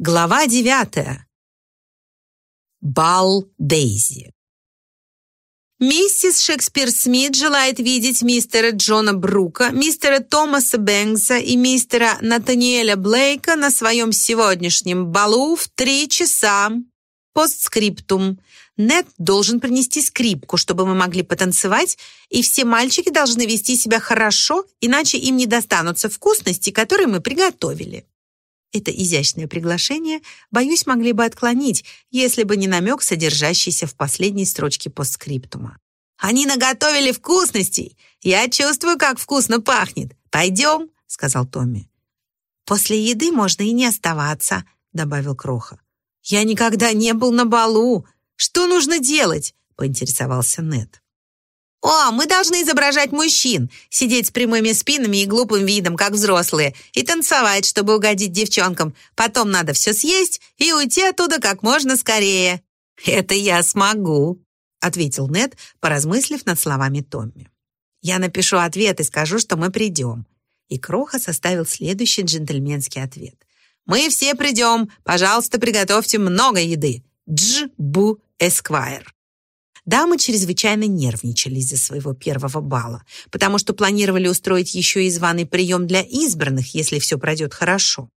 Глава девятая. Бал Дейзи. Миссис Шекспир Смит желает видеть мистера Джона Брука, мистера Томаса Бэнкса и мистера Натаниэля Блейка на своем сегодняшнем балу в три часа. Постскриптум. Нет должен принести скрипку, чтобы мы могли потанцевать, и все мальчики должны вести себя хорошо, иначе им не достанутся вкусности, которые мы приготовили. Это изящное приглашение, боюсь, могли бы отклонить, если бы не намек, содержащийся в последней строчке постскриптума. «Они наготовили вкусностей! Я чувствую, как вкусно пахнет! Пойдем!» — сказал Томми. «После еды можно и не оставаться», — добавил Кроха. «Я никогда не был на балу. Что нужно делать?» — поинтересовался Нед. «О, мы должны изображать мужчин, сидеть с прямыми спинами и глупым видом, как взрослые, и танцевать, чтобы угодить девчонкам. Потом надо все съесть и уйти оттуда как можно скорее». «Это я смогу», — ответил Нед, поразмыслив над словами Томми. «Я напишу ответ и скажу, что мы придем». И Кроха составил следующий джентльменский ответ. «Мы все придем. Пожалуйста, приготовьте много еды. Дж-Бу Эсквайр». Дамы чрезвычайно нервничали из-за своего первого бала, потому что планировали устроить еще и званый прием для избранных, если все пройдет хорошо.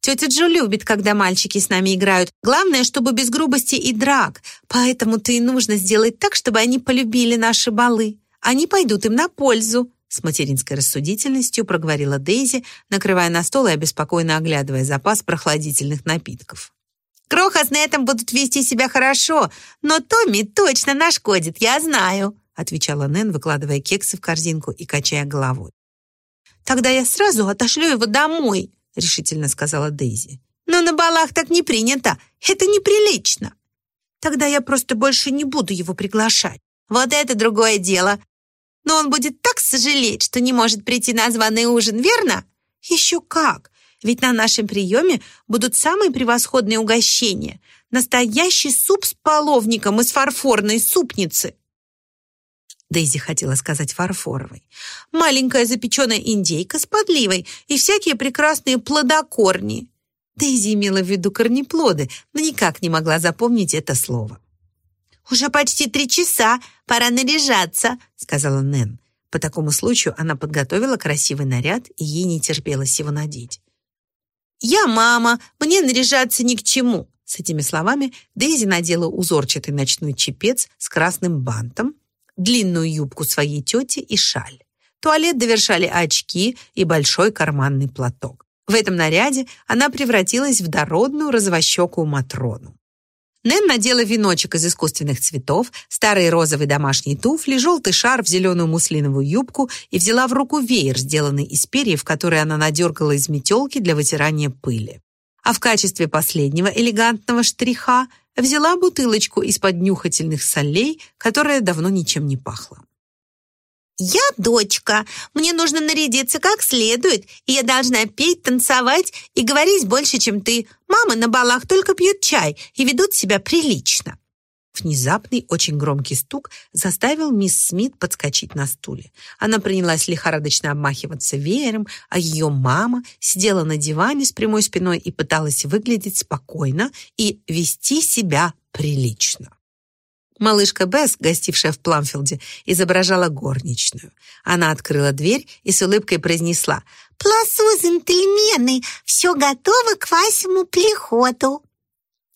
Тетя Джо любит, когда мальчики с нами играют. Главное, чтобы без грубости и драк. Поэтому-то и нужно сделать так, чтобы они полюбили наши балы. Они пойдут им на пользу. С материнской рассудительностью проговорила Дейзи, накрывая на стол и обеспокоенно оглядывая запас прохладительных напитков. Кроха с Нетом будут вести себя хорошо, но Томми точно нашкодит, я знаю», отвечала Нэн, выкладывая кексы в корзинку и качая головой. «Тогда я сразу отошлю его домой», решительно сказала Дейзи. «Но на балах так не принято. Это неприлично». «Тогда я просто больше не буду его приглашать». «Вот это другое дело. Но он будет так сожалеть, что не может прийти на званый ужин, верно?» «Еще как! Ведь на нашем приеме будут самые превосходные угощения. Настоящий суп с половником из фарфорной супницы. Дейзи хотела сказать фарфоровой. Маленькая запеченная индейка с подливой и всякие прекрасные плодокорни. Дейзи имела в виду корнеплоды, но никак не могла запомнить это слово. «Уже почти три часа, пора наряжаться», — сказала Нэн. По такому случаю она подготовила красивый наряд, и ей не терпелось его надеть. «Я мама, мне наряжаться ни к чему!» С этими словами Дейзи надела узорчатый ночной чепец с красным бантом, длинную юбку своей тети и шаль. Туалет довершали очки и большой карманный платок. В этом наряде она превратилась в дородную развощекую Матрону. Нэн надела веночек из искусственных цветов, старые розовые домашние туфли, желтый шар в зеленую муслиновую юбку и взяла в руку веер, сделанный из перьев, который она надергала из метелки для вытирания пыли. А в качестве последнего элегантного штриха взяла бутылочку из-под нюхательных солей, которая давно ничем не пахла. «Я дочка, мне нужно нарядиться как следует, и я должна петь, танцевать и говорить больше, чем ты. Мамы на балах только пьют чай и ведут себя прилично». Внезапный, очень громкий стук заставил мисс Смит подскочить на стуле. Она принялась лихорадочно обмахиваться веером, а ее мама сидела на диване с прямой спиной и пыталась выглядеть спокойно и вести себя прилично. Малышка Бесс, гостившая в Пламфилде, изображала горничную. Она открыла дверь и с улыбкой произнесла «Пласу, джентльмены, все готово к вашему приходу».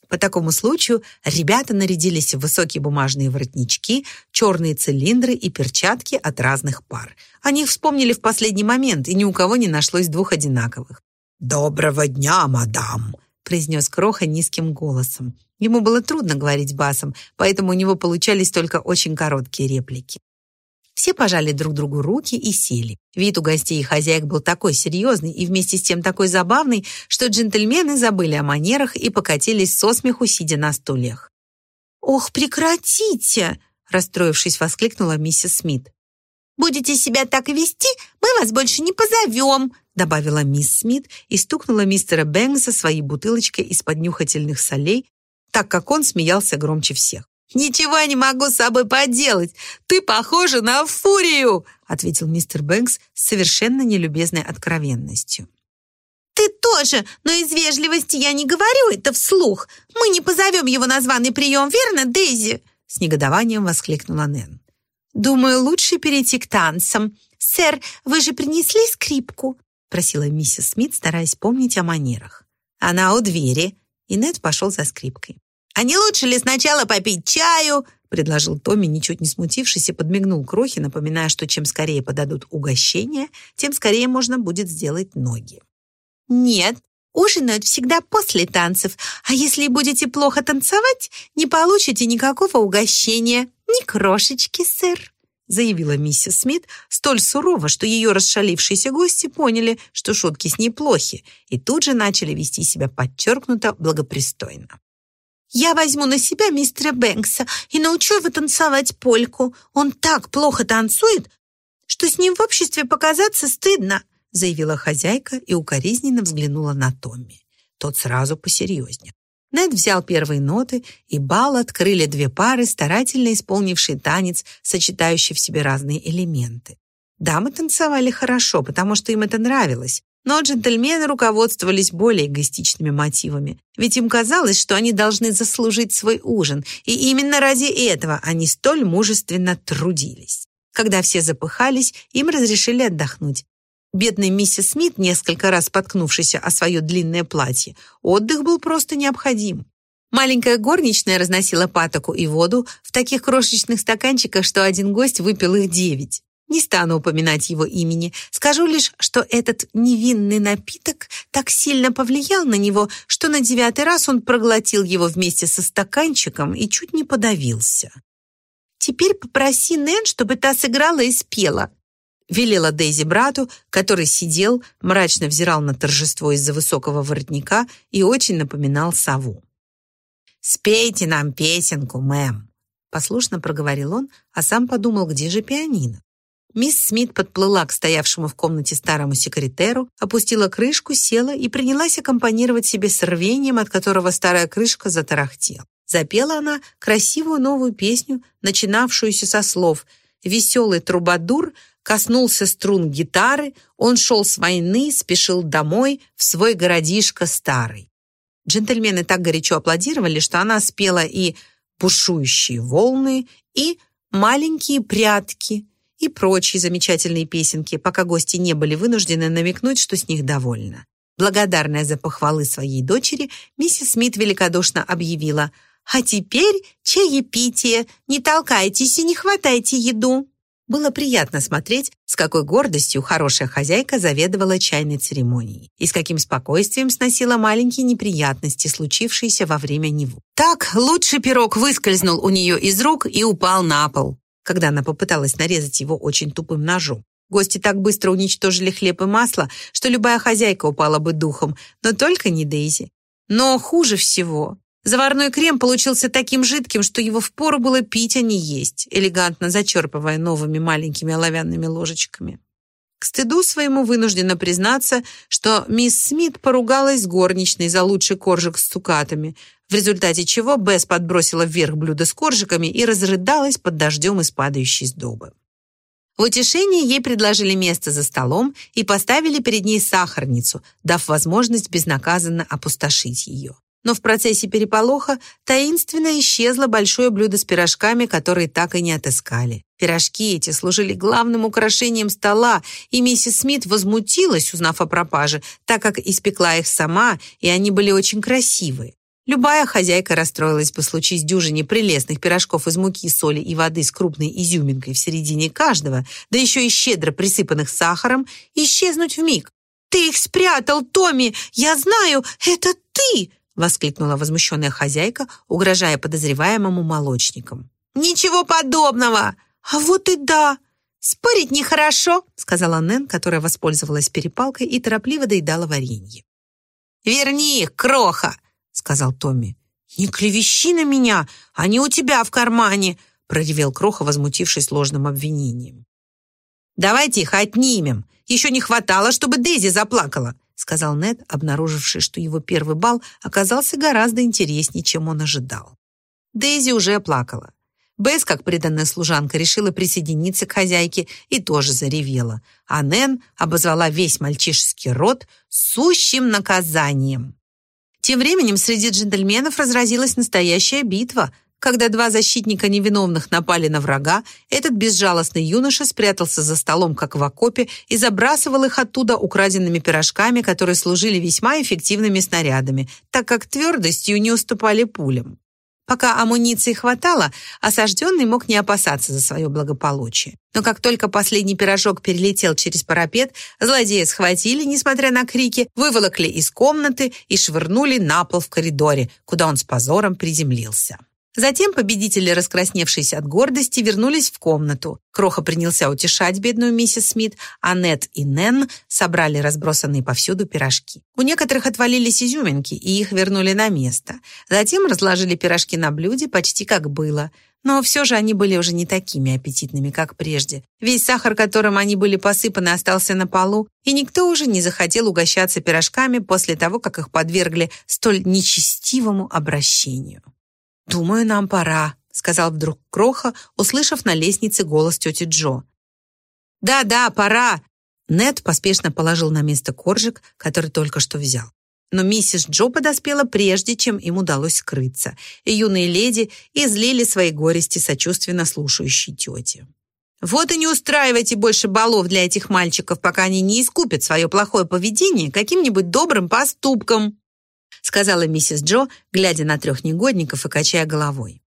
По такому случаю ребята нарядились в высокие бумажные воротнички, черные цилиндры и перчатки от разных пар. О них вспомнили в последний момент, и ни у кого не нашлось двух одинаковых. «Доброго дня, мадам!» Произнес Кроха низким голосом. Ему было трудно говорить басом, поэтому у него получались только очень короткие реплики. Все пожали друг другу руки и сели. Вид у гостей и хозяек был такой серьезный и вместе с тем такой забавный, что джентльмены забыли о манерах и покатились со смеху, сидя на стульях. «Ох, прекратите!» — расстроившись, воскликнула миссис Смит. «Будете себя так вести, мы вас больше не позовем», добавила мисс Смит и стукнула мистера Бэнкса своей бутылочкой из-под нюхательных солей, так как он смеялся громче всех. «Ничего не могу с собой поделать! Ты похожа на фурию!» ответил мистер Бэнкс с совершенно нелюбезной откровенностью. «Ты тоже, но из вежливости я не говорю это вслух. Мы не позовем его на званый прием, верно, Дейзи?» С негодованием воскликнула Нэн. «Думаю, лучше перейти к танцам. Сэр, вы же принесли скрипку?» просила миссис Смит, стараясь помнить о манерах. «Она у двери», и Нед пошел за скрипкой. «А не лучше ли сначала попить чаю?» предложил Томми, ничуть не смутившись, и подмигнул Крохе, напоминая, что чем скорее подадут угощение, тем скорее можно будет сделать ноги. «Нет, ужинают всегда после танцев, а если будете плохо танцевать, не получите никакого угощения, ни крошечки, сэр», заявила миссис Смит столь сурово, что ее расшалившиеся гости поняли, что шутки с ней плохи, и тут же начали вести себя подчеркнуто благопристойно. «Я возьму на себя мистера Бэнкса и научу его танцевать польку. Он так плохо танцует, что с ним в обществе показаться стыдно», заявила хозяйка и укоризненно взглянула на Томми. Тот сразу посерьезнее. Нед взял первые ноты, и бал открыли две пары, старательно исполнившие танец, сочетающий в себе разные элементы. Дамы танцевали хорошо, потому что им это нравилось, но джентльмены руководствовались более эгоистичными мотивами, ведь им казалось, что они должны заслужить свой ужин, и именно ради этого они столь мужественно трудились. Когда все запыхались, им разрешили отдохнуть. Бедной миссис Смит, несколько раз споткнувшейся о свое длинное платье, отдых был просто необходим. Маленькая горничная разносила патоку и воду в таких крошечных стаканчиках, что один гость выпил их девять. Не стану упоминать его имени. Скажу лишь, что этот невинный напиток так сильно повлиял на него, что на девятый раз он проглотил его вместе со стаканчиком и чуть не подавился. «Теперь попроси Нэн, чтобы та сыграла и спела», велела Дейзи брату, который сидел, мрачно взирал на торжество из-за высокого воротника и очень напоминал сову. «Спейте нам песенку, мэм», послушно проговорил он, а сам подумал, где же пианино. Мисс Смит подплыла к стоявшему в комнате старому секретеру, опустила крышку, села и принялась аккомпанировать себе с рвением, от которого старая крышка затарахтела. Запела она красивую новую песню, начинавшуюся со слов «Веселый трубадур коснулся струн гитары, он шел с войны, спешил домой в свой городишко старый». Джентльмены так горячо аплодировали, что она спела и «Бушующие волны», и «Маленькие прятки», и прочие замечательные песенки, пока гости не были вынуждены намекнуть, что с них довольна. Благодарная за похвалы своей дочери, миссис Смит великодушно объявила «А теперь чаепитие, не толкайтесь и не хватайте еду». Было приятно смотреть, с какой гордостью хорошая хозяйка заведовала чайной церемонией и с каким спокойствием сносила маленькие неприятности, случившиеся во время него. Так лучший пирог выскользнул у нее из рук и упал на пол когда она попыталась нарезать его очень тупым ножом. Гости так быстро уничтожили хлеб и масло, что любая хозяйка упала бы духом, но только не Дейзи. Но хуже всего. Заварной крем получился таким жидким, что его впору было пить, а не есть, элегантно зачерпывая новыми маленькими оловянными ложечками. К стыду своему вынуждена признаться, что мисс Смит поругалась с горничной за лучший коржик с цукатами, в результате чего Бесс подбросила вверх блюдо с коржиками и разрыдалась под дождем из падающей сдобы. В утешение ей предложили место за столом и поставили перед ней сахарницу, дав возможность безнаказанно опустошить ее. Но в процессе переполоха таинственно исчезло большое блюдо с пирожками, которые так и не отыскали. Пирожки эти служили главным украшением стола, и миссис Смит возмутилась, узнав о пропаже, так как испекла их сама, и они были очень красивые. Любая хозяйка расстроилась бы случись дюжине прелестных пирожков из муки, соли и воды с крупной изюминкой в середине каждого, да еще и щедро присыпанных сахаром, исчезнуть в миг. «Ты их спрятал, Томми! Я знаю, это ты!» Воскликнула возмущенная хозяйка, угрожая подозреваемому молочникам. «Ничего подобного! А вот и да! Спорить нехорошо!» сказала Нэн, которая воспользовалась перепалкой и торопливо доедала варенье. «Верни их, кроха!» — сказал Томми. «Не клевещи на меня! Они у тебя в кармане!» — проревел Кроха, возмутившись ложным обвинением. «Давайте их отнимем! Еще не хватало, чтобы Дейзи заплакала!» — сказал Нед, обнаруживший, что его первый бал оказался гораздо интереснее, чем он ожидал. Дейзи уже плакала. Бесс, как преданная служанка, решила присоединиться к хозяйке и тоже заревела. А Нэн обозвала весь мальчишеский род сущим наказанием. Тем временем среди джентльменов разразилась настоящая битва. Когда два защитника невиновных напали на врага, этот безжалостный юноша спрятался за столом, как в окопе, и забрасывал их оттуда украденными пирожками, которые служили весьма эффективными снарядами, так как твердостью не уступали пулям. Пока амуниции хватало, осажденный мог не опасаться за свое благополучие. Но как только последний пирожок перелетел через парапет, злодея схватили, несмотря на крики, выволокли из комнаты и швырнули на пол в коридоре, куда он с позором приземлился. Затем победители, раскрасневшиеся от гордости, вернулись в комнату. Кроха принялся утешать бедную миссис Смит, а Нет и Нэн собрали разбросанные повсюду пирожки. У некоторых отвалились изюминки, и их вернули на место. Затем разложили пирожки на блюде почти как было. Но все же они были уже не такими аппетитными, как прежде. Весь сахар, которым они были посыпаны, остался на полу, и никто уже не захотел угощаться пирожками после того, как их подвергли столь нечестивому обращению. «Думаю, нам пора», — сказал вдруг Кроха, услышав на лестнице голос тети Джо. «Да-да, пора!» Нед поспешно положил на место коржик, который только что взял. Но миссис Джо подоспела прежде, чем им удалось скрыться, и юные леди излили свои горести сочувственно слушающей тете. «Вот и не устраивайте больше балов для этих мальчиков, пока они не искупят свое плохое поведение каким-нибудь добрым поступком», сказала миссис Джо, глядя на трех негодников и качая головой.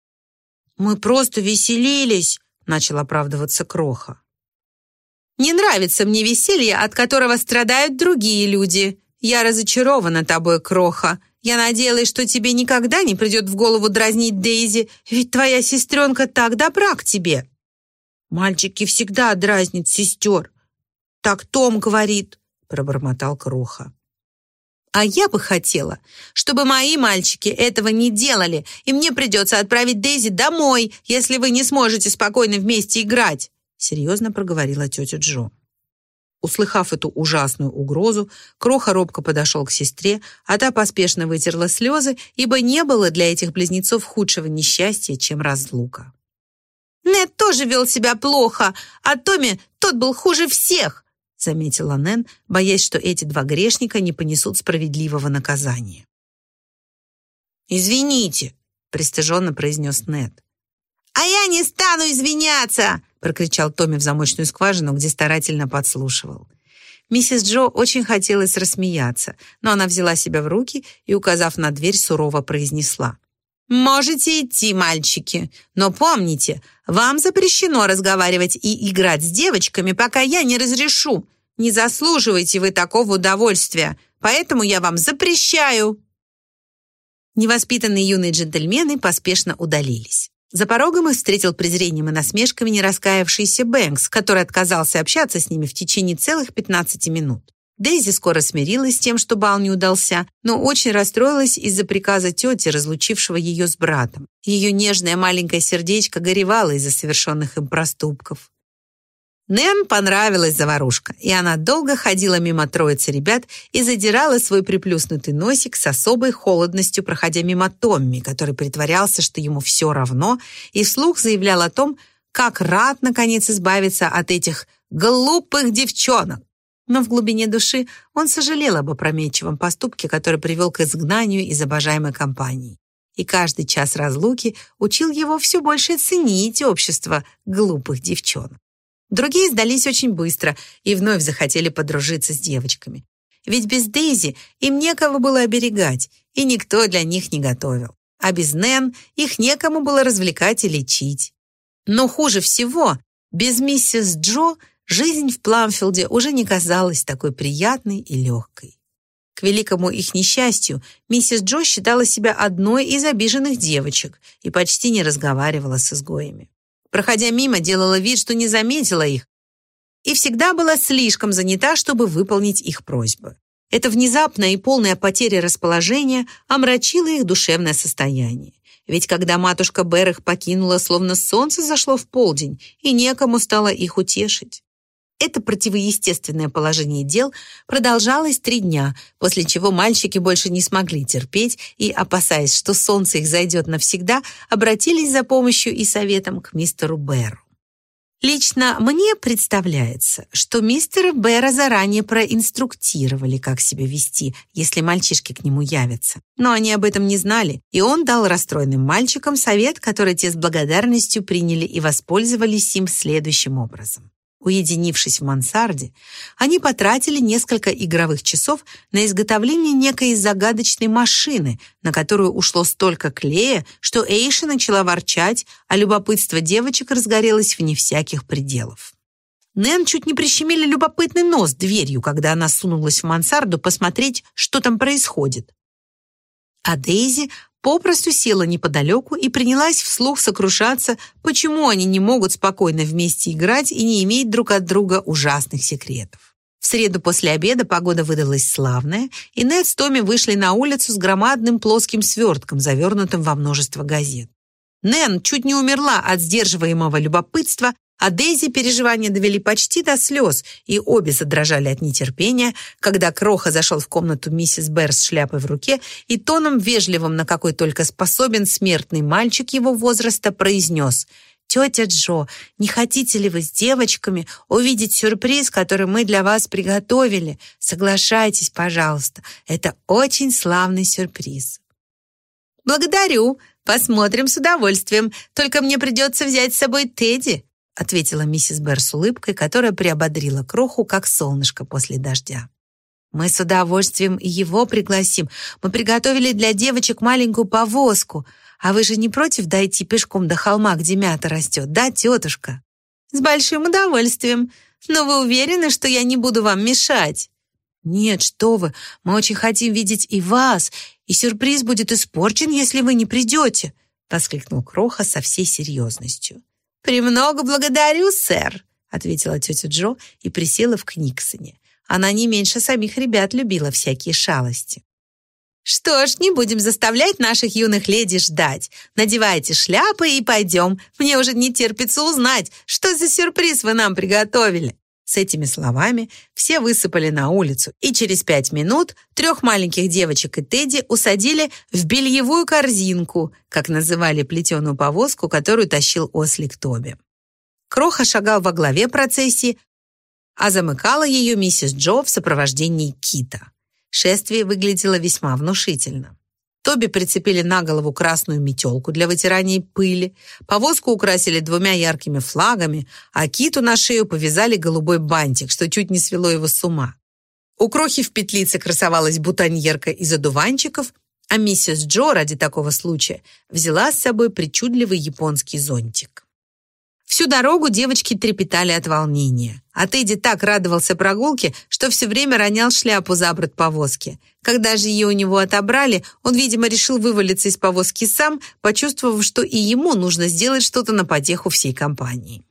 «Мы просто веселились», — начал оправдываться Кроха. «Не нравится мне веселье, от которого страдают другие люди. Я разочарована тобой, Кроха. Я надеялась, что тебе никогда не придет в голову дразнить Дейзи, ведь твоя сестренка так добра к тебе». «Мальчики всегда дразнят сестер. Так Том говорит», — пробормотал Кроха. А я бы хотела, чтобы мои мальчики этого не делали, и мне придется отправить Дейзи домой, если вы не сможете спокойно вместе играть», серьезно проговорила тетя Джо. Услыхав эту ужасную угрозу, Кроха робко подошел к сестре, а та поспешно вытерла слезы, ибо не было для этих близнецов худшего несчастья, чем разлука. «Нед тоже вел себя плохо, а Томми тот был хуже всех заметила Нэн, боясь, что эти два грешника не понесут справедливого наказания. «Извините», — пристыженно произнес Нед. «А я не стану извиняться!» — прокричал Томми в замочную скважину, где старательно подслушивал. Миссис Джо очень хотелось рассмеяться, но она взяла себя в руки и, указав на дверь, сурово произнесла. «Можете идти, мальчики, но помните, вам запрещено разговаривать и играть с девочками, пока я не разрешу. Не заслуживаете вы такого удовольствия, поэтому я вам запрещаю». Невоспитанные юные джентльмены поспешно удалились. За порогом их встретил презрением и насмешками не раскаявшийся Бэнкс, который отказался общаться с ними в течение целых 15 минут. Дейзи скоро смирилась с тем, что бал не удался, но очень расстроилась из-за приказа тети, разлучившего ее с братом. Ее нежное маленькое сердечко горевало из-за совершенных им проступков. Нэм понравилась заварушка, и она долго ходила мимо троицы ребят и задирала свой приплюснутый носик с особой холодностью, проходя мимо Томми, который притворялся, что ему все равно, и вслух заявлял о том, как рад, наконец, избавиться от этих глупых девчонок. Но в глубине души он сожалел об опрометчивом поступке, который привел к изгнанию из обожаемой компании. И каждый час разлуки учил его все больше ценить общество глупых девчонок. Другие сдались очень быстро и вновь захотели подружиться с девочками. Ведь без Дейзи им некого было оберегать, и никто для них не готовил. А без Нэн их некому было развлекать и лечить. Но хуже всего, без миссис Джо жизнь в Пламфилде уже не казалась такой приятной и легкой. К великому их несчастью, миссис Джо считала себя одной из обиженных девочек и почти не разговаривала с изгоями. Проходя мимо, делала вид, что не заметила их, и всегда была слишком занята, чтобы выполнить их просьбы. Эта внезапная и полная потеря расположения омрачила их душевное состояние. Ведь когда матушка Бер их покинула, словно солнце зашло в полдень, и некому стало их утешить. Это противоестественное положение дел продолжалось три дня, после чего мальчики больше не смогли терпеть и, опасаясь, что солнце их зайдет навсегда, обратились за помощью и советом к мистеру Беру. Лично мне представляется, что мистера Бэра заранее проинструктировали, как себя вести, если мальчишки к нему явятся. Но они об этом не знали, и он дал расстроенным мальчикам совет, который те с благодарностью приняли и воспользовались им следующим образом. Уединившись в мансарде, они потратили несколько игровых часов на изготовление некой загадочной машины, на которую ушло столько клея, что Эйша начала ворчать, а любопытство девочек разгорелось вне всяких пределов. Нэн чуть не прищемили любопытный нос дверью, когда она сунулась в мансарду посмотреть, что там происходит. А Дейзи попросту села неподалеку и принялась вслух сокрушаться, почему они не могут спокойно вместе играть и не иметь друг от друга ужасных секретов. В среду после обеда погода выдалась славная, и Нед с Томми вышли на улицу с громадным плоским свертком, завернутым во множество газет. Нэн чуть не умерла от сдерживаемого любопытства, а Дейзи переживания довели почти до слез, и обе задрожали от нетерпения, когда Кроха зашел в комнату миссис Берр с шляпой в руке и тоном вежливым, на какой только способен смертный мальчик его возраста, произнес «Тетя Джо, не хотите ли вы с девочками увидеть сюрприз, который мы для вас приготовили? Соглашайтесь, пожалуйста, это очень славный сюрприз». «Благодарю, посмотрим с удовольствием, только мне придется взять с собой Тедди», ответила миссис Берр с улыбкой, которая приободрила кроху, как солнышко после дождя. «Мы с удовольствием его пригласим. Мы приготовили для девочек маленькую повозку. А вы же не против дойти пешком до холма, где мята растет, да, тетушка?» «С большим удовольствием. Но вы уверены, что я не буду вам мешать?» «Нет, что вы, мы очень хотим видеть и вас, и сюрприз будет испорчен, если вы не придете», воскликнул Кроха со всей серьезностью. «Премного благодарю, сэр», — ответила тетя Джо и присела в Книксоне. Она не меньше самих ребят любила всякие шалости. «Что ж, не будем заставлять наших юных леди ждать. Надевайте шляпы и пойдем. Мне уже не терпится узнать, что за сюрприз вы нам приготовили». С этими словами все высыпали на улицу, и через пять минут трех маленьких девочек и Тедди усадили в бельевую корзинку, как называли плетеную повозку, которую тащил ослик Тоби. Кроха шагал во главе процессии, а замыкала ее миссис Джо в сопровождении Кита. Шествие выглядело весьма внушительно. Тоби прицепили на голову красную метелку для вытирания пыли, повозку украсили двумя яркими флагами, а киту на шею повязали голубой бантик, что чуть не свело его с ума. У крохи в петлице красовалась бутоньерка из одуванчиков, а миссис Джо ради такого случая взяла с собой причудливый японский зонтик. Всю дорогу девочки трепетали от волнения. А Тедди так радовался прогулке, что все время ронял шляпу за борт повозки. Когда же ее у него отобрали, он, видимо, решил вывалиться из повозки сам, почувствовав, что и ему нужно сделать что-то на потеху всей компании.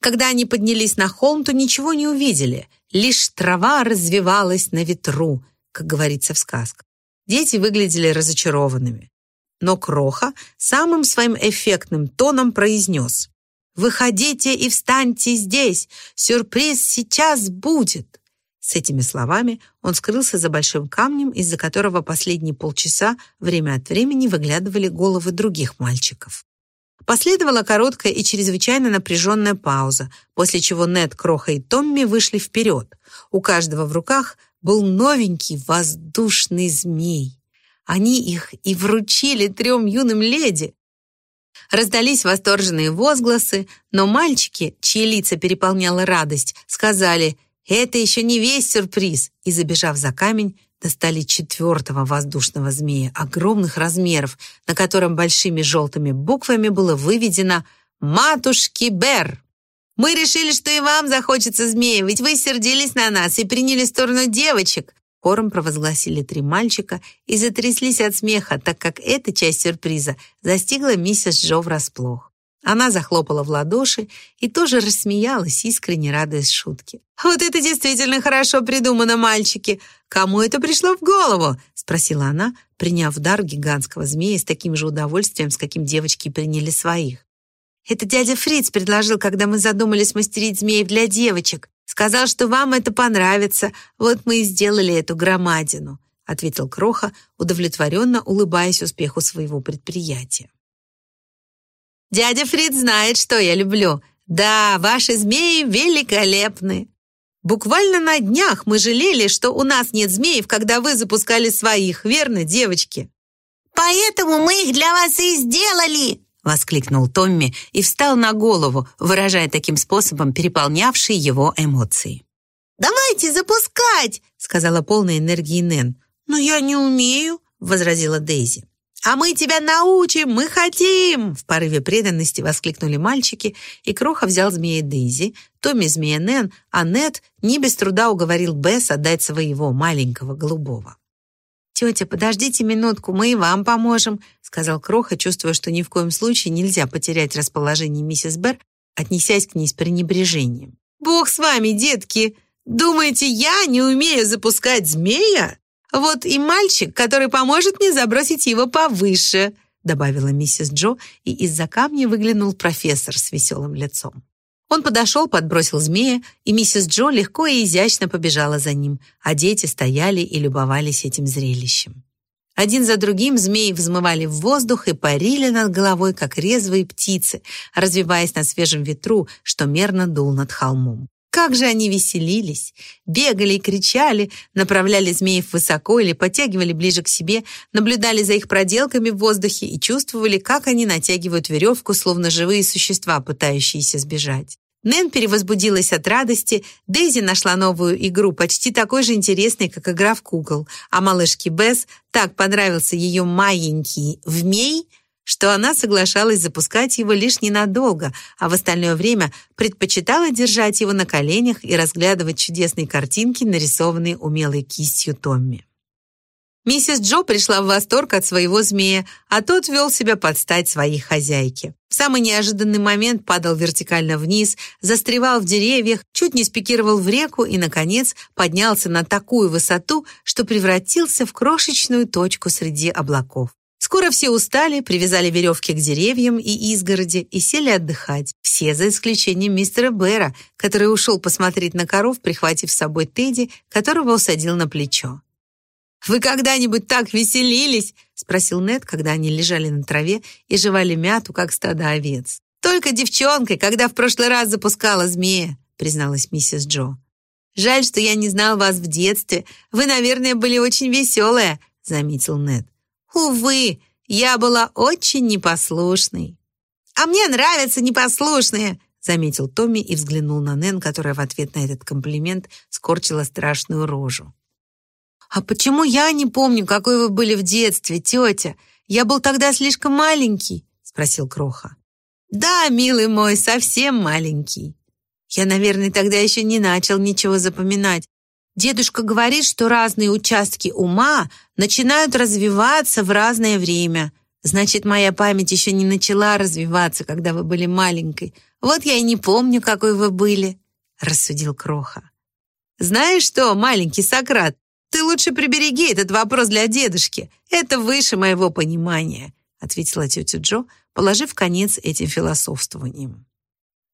Когда они поднялись на холм, то ничего не увидели. Лишь трава развивалась на ветру, как говорится в сказках. Дети выглядели разочарованными. Но Кроха самым своим эффектным тоном произнес Выходите и встаньте здесь! Сюрприз сейчас будет!» С этими словами он скрылся за большим камнем, из-за которого последние полчаса время от времени выглядывали головы других мальчиков. Последовала короткая и чрезвычайно напряженная пауза, после чего Нед, Кроха и Томми вышли вперед. У каждого в руках был новенький воздушный змей. Они их и вручили трем юным леди. Раздались восторженные возгласы, но мальчики, чьи лица переполняла радость, сказали «Это еще не весь сюрприз!» и, забежав за камень, достали четвертого воздушного змея огромных размеров, на котором большими желтыми буквами было выведено «Матушки Бер». «Мы решили, что и вам захочется змея, ведь вы сердились на нас и приняли сторону девочек», Хором провозгласили три мальчика и затряслись от смеха, так как эта часть сюрприза застигла миссис Джо врасплох. Она захлопала в ладоши и тоже рассмеялась, искренне радуясь шутке. «Вот это действительно хорошо придумано, мальчики! Кому это пришло в голову?» спросила она, приняв дар гигантского змея с таким же удовольствием, с каким девочки приняли своих. «Это дядя Фриц предложил, когда мы задумались мастерить змеев для девочек», Сказал, что вам это понравится. Вот мы и сделали эту громадину», ответил Кроха, удовлетворенно улыбаясь успеху своего предприятия. «Дядя Фрид знает, что я люблю. Да, ваши змеи великолепны. Буквально на днях мы жалели, что у нас нет змеев, когда вы запускали своих, верно, девочки?» «Поэтому мы их для вас и сделали!» Воскликнул Томми и встал на голову, выражая таким способом переполнявшие его эмоции. «Давайте запускать!» сказала полная энергии Нэн. «Но я не умею», возразила Дейзи. «А мы тебя научим, мы хотим!» В порыве преданности воскликнули мальчики, и Кроха взял змея Дейзи, Томми змея Нэн, а Нед не без труда уговорил Бесс отдать своего маленького голубого. «Тетя, подождите минутку, мы и вам поможем», сказал Кроха, чувствуя, что ни в коем случае нельзя потерять расположение миссис Берр, отнесясь к ней с пренебрежением. «Бог с вами, детки! Думаете, я не умею запускать змея? Вот и мальчик, который поможет мне забросить его повыше», добавила миссис Джо, и из-за камня выглянул профессор с веселым лицом. Он подошел, подбросил змея, и миссис Джо легко и изящно побежала за ним, а дети стояли и любовались этим зрелищем. Один за другим змеи взмывали в воздух и парили над головой, как резвые птицы, развиваясь на свежем ветру, что мерно дул над холмом. Как же они веселились! Бегали и кричали, направляли змеев высоко или подтягивали ближе к себе, наблюдали за их проделками в воздухе и чувствовали, как они натягивают веревку, словно живые существа, пытающиеся сбежать. Нэн перевозбудилась от радости, Дейзи нашла новую игру, почти такой же интересной, как игра в кукол, а малышке Бесс так понравился ее маленький вмей, что она соглашалась запускать его лишь ненадолго, а в остальное время предпочитала держать его на коленях и разглядывать чудесные картинки, нарисованные умелой кистью Томми. Миссис Джо пришла в восторг от своего змея, а тот вел себя под стать своей хозяйке. В самый неожиданный момент падал вертикально вниз, застревал в деревьях, чуть не спикировал в реку и, наконец, поднялся на такую высоту, что превратился в крошечную точку среди облаков. Скоро все устали, привязали веревки к деревьям и изгороди и сели отдыхать. Все за исключением мистера Бэра, который ушел посмотреть на коров, прихватив с собой Тедди, которого усадил на плечо. «Вы когда-нибудь так веселились?» — спросил Нед, когда они лежали на траве и жевали мяту, как стадо овец. «Только девчонкой, когда в прошлый раз запускала змея», — призналась миссис Джо. «Жаль, что я не знал вас в детстве. Вы, наверное, были очень веселая», — заметил Нед. «Увы, я была очень непослушной». «А мне нравятся непослушные», — заметил Томми и взглянул на Нэн, которая в ответ на этот комплимент скорчила страшную рожу. «А почему я не помню, какой вы были в детстве, тетя? Я был тогда слишком маленький», — спросил Кроха. «Да, милый мой, совсем маленький. Я, наверное, тогда еще не начал ничего запоминать. Дедушка говорит, что разные участки ума начинают развиваться в разное время. Значит, моя память еще не начала развиваться, когда вы были маленькой. Вот я и не помню, какой вы были», — рассудил Кроха. «Знаешь что, маленький Сократ, «Ты лучше прибереги этот вопрос для дедушки. Это выше моего понимания», ответила тетя Джо, положив конец этим философствованиям.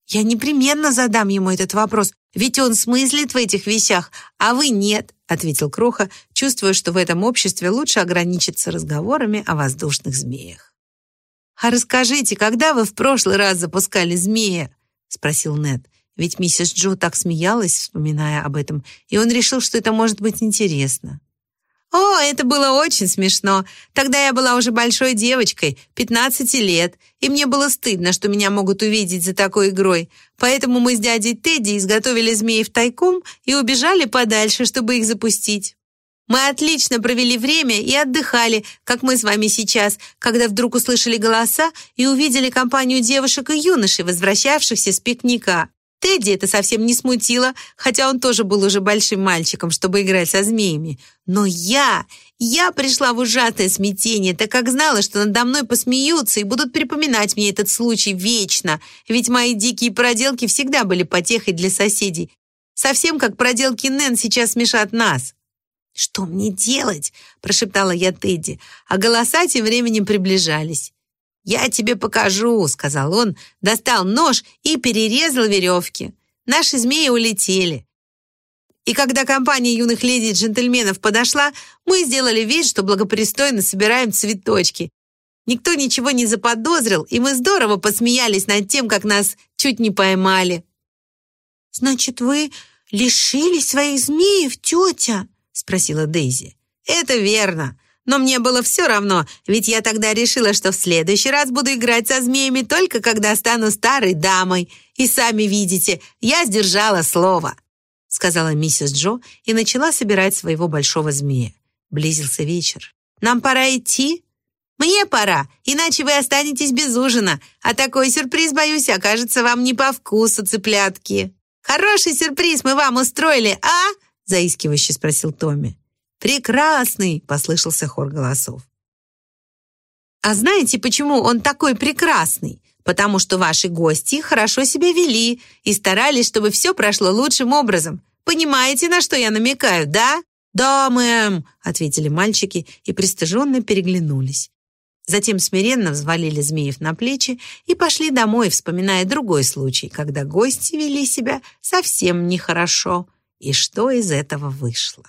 «Я непременно задам ему этот вопрос, ведь он смыслит в этих вещах, а вы нет», ответил Кроха, чувствуя, что в этом обществе лучше ограничиться разговорами о воздушных змеях. «А расскажите, когда вы в прошлый раз запускали змея?» спросил Нед. Ведь миссис Джо так смеялась, вспоминая об этом, и он решил, что это может быть интересно. «О, это было очень смешно. Тогда я была уже большой девочкой, 15 лет, и мне было стыдно, что меня могут увидеть за такой игрой. Поэтому мы с дядей Тедди изготовили змеев тайком и убежали подальше, чтобы их запустить. Мы отлично провели время и отдыхали, как мы с вами сейчас, когда вдруг услышали голоса и увидели компанию девушек и юношей, возвращавшихся с пикника. Тедди это совсем не смутило, хотя он тоже был уже большим мальчиком, чтобы играть со змеями. Но я, я пришла в ужасное смятение, так как знала, что надо мной посмеются и будут припоминать мне этот случай вечно, ведь мои дикие проделки всегда были потехой для соседей, совсем как проделки Нэн сейчас смешат нас. «Что мне делать?» – прошептала я Тедди, а голоса тем временем приближались. «Я тебе покажу», — сказал он, достал нож и перерезал веревки. Наши змеи улетели. И когда компания юных леди и джентльменов подошла, мы сделали вид, что благопристойно собираем цветочки. Никто ничего не заподозрил, и мы здорово посмеялись над тем, как нас чуть не поймали. «Значит, вы лишили своих змеев, тетя?» — спросила Дейзи. «Это верно. Но мне было все равно, ведь я тогда решила, что в следующий раз буду играть со змеями только когда стану старой дамой. И сами видите, я сдержала слово», — сказала миссис Джо и начала собирать своего большого змея. Близился вечер. «Нам пора идти?» «Мне пора, иначе вы останетесь без ужина, а такой сюрприз, боюсь, окажется вам не по вкусу, цыплятки». «Хороший сюрприз мы вам устроили, а?» — заискивающе спросил Томми. «Прекрасный!» — послышался хор голосов. «А знаете, почему он такой прекрасный? Потому что ваши гости хорошо себя вели и старались, чтобы все прошло лучшим образом. Понимаете, на что я намекаю, да?» «Да, мэм», — ответили мальчики и пристыженно переглянулись. Затем смиренно взвалили змеев на плечи и пошли домой, вспоминая другой случай, когда гости вели себя совсем нехорошо, и что из этого вышло.